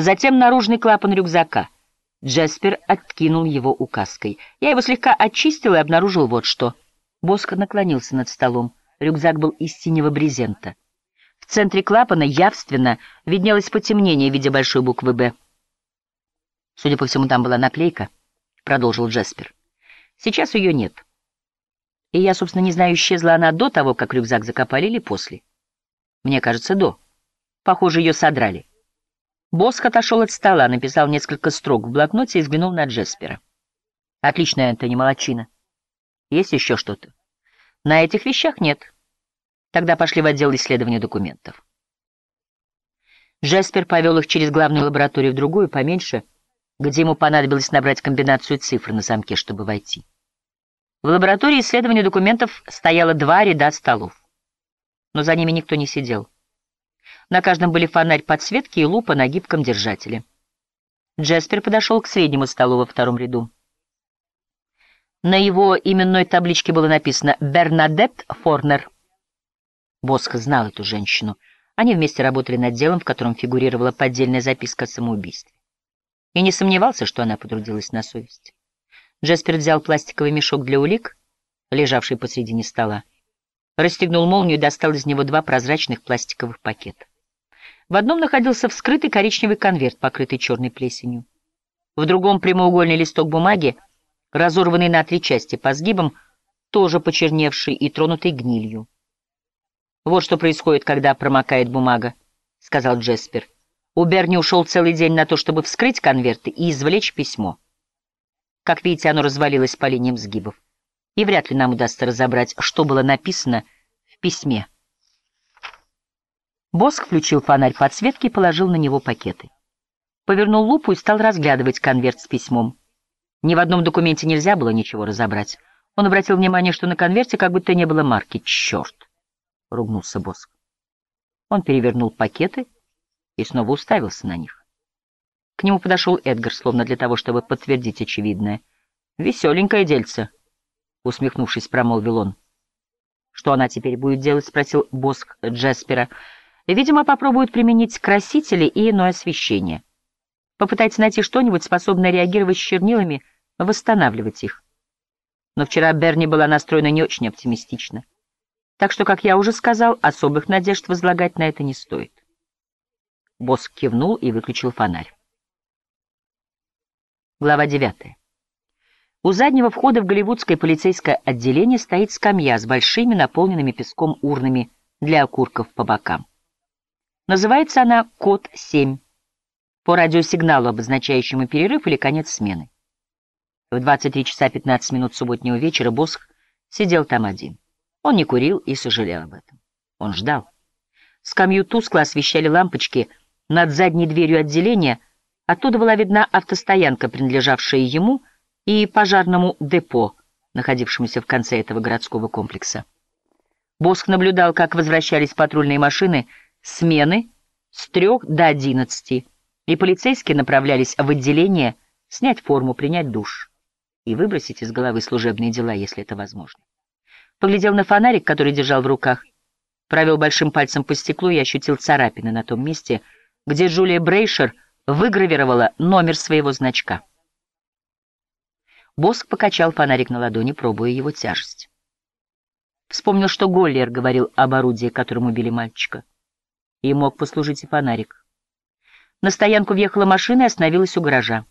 Затем наружный клапан рюкзака. Джеспер откинул его указкой. Я его слегка очистил и обнаружил вот что. Боск наклонился над столом. Рюкзак был из синего брезента. В центре клапана явственно виднелось потемнение в виде большой буквы «Б». Судя по всему, там была наклейка, — продолжил Джеспер. Сейчас ее нет. И я, собственно, не знаю, исчезла она до того, как рюкзак закопали или после. Мне кажется, до. Похоже, ее содрали. Босх отошел от стола, написал несколько строк в блокноте и взглянул на Джеспера. Отлично, Энтони, молодчина. Есть еще что-то? На этих вещах нет. Тогда пошли в отдел исследования документов. Джеспер повел их через главную лабораторию в другую, поменьше, где ему понадобилось набрать комбинацию цифр на замке, чтобы войти. В лаборатории исследования документов стояло два ряда столов, но за ними никто не сидел. На каждом были фонарь подсветки и лупа на гибком держателе. Джеспер подошел к среднему столу во втором ряду. На его именной табличке было написано «Бернадетт Форнер». Босх знал эту женщину. Они вместе работали над делом, в котором фигурировала поддельная записка о самоубийстве. И не сомневался, что она потрудилась на совесть. Джеспер взял пластиковый мешок для улик, лежавший посредине стола, расстегнул молнию и достал из него два прозрачных пластиковых пакета. В одном находился вскрытый коричневый конверт, покрытый черной плесенью. В другом прямоугольный листок бумаги, разорванный на три части по сгибам, тоже почерневший и тронутый гнилью. «Вот что происходит, когда промокает бумага», — сказал Джеспер. У Берни ушел целый день на то, чтобы вскрыть конверты и извлечь письмо. Как видите, оно развалилось по линиям сгибов. И вряд ли нам удастся разобрать, что было написано в письме. Боск включил фонарь подсветки и положил на него пакеты. Повернул лупу и стал разглядывать конверт с письмом. Ни в одном документе нельзя было ничего разобрать. Он обратил внимание, что на конверте как будто не было марки. «Черт!» — ругнулся Боск. Он перевернул пакеты и снова уставился на них. К нему подошел Эдгар, словно для того, чтобы подтвердить очевидное. «Веселенькое дельце», — усмехнувшись, промолвил он. «Что она теперь будет делать?» — спросил Боск Джеспера. Видимо, попробуют применить красители и иное освещение. Попытайтесь найти что-нибудь, способное реагировать с чернилами, восстанавливать их. Но вчера Берни была настроена не очень оптимистично. Так что, как я уже сказал, особых надежд возлагать на это не стоит. Босс кивнул и выключил фонарь. Глава 9. У заднего входа в голливудское полицейское отделение стоит скамья с большими наполненными песком урнами для окурков по бокам. Называется она «Код 7» по радиосигналу, обозначающему перерыв или конец смены. В 23 часа 15 минут субботнего вечера Босх сидел там один. Он не курил и сожалел об этом. Он ждал. Скамью тускло освещали лампочки над задней дверью отделения, оттуда была видна автостоянка, принадлежавшая ему, и пожарному депо, находившемуся в конце этого городского комплекса. Босх наблюдал, как возвращались патрульные машины, смены с трех до одиннадцати, и полицейские направлялись в отделение снять форму, принять душ и выбросить из головы служебные дела, если это возможно. Поглядел на фонарик, который держал в руках, провел большим пальцем по стеклу и ощутил царапины на том месте, где Джулия Брейшер выгравировала номер своего значка. Боск покачал фонарик на ладони, пробуя его тяжесть. Вспомнил, что Голлер говорил об орудии, которым убили мальчика и мог послужить и фонарик. На стоянку въехала машина и остановилась у гаража.